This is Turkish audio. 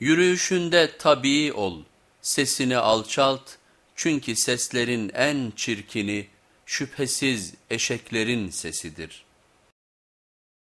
Yürüyüşünde tabii ol, sesini alçalt çünkü seslerin en çirkini şüphesiz eşeklerin sesidir.''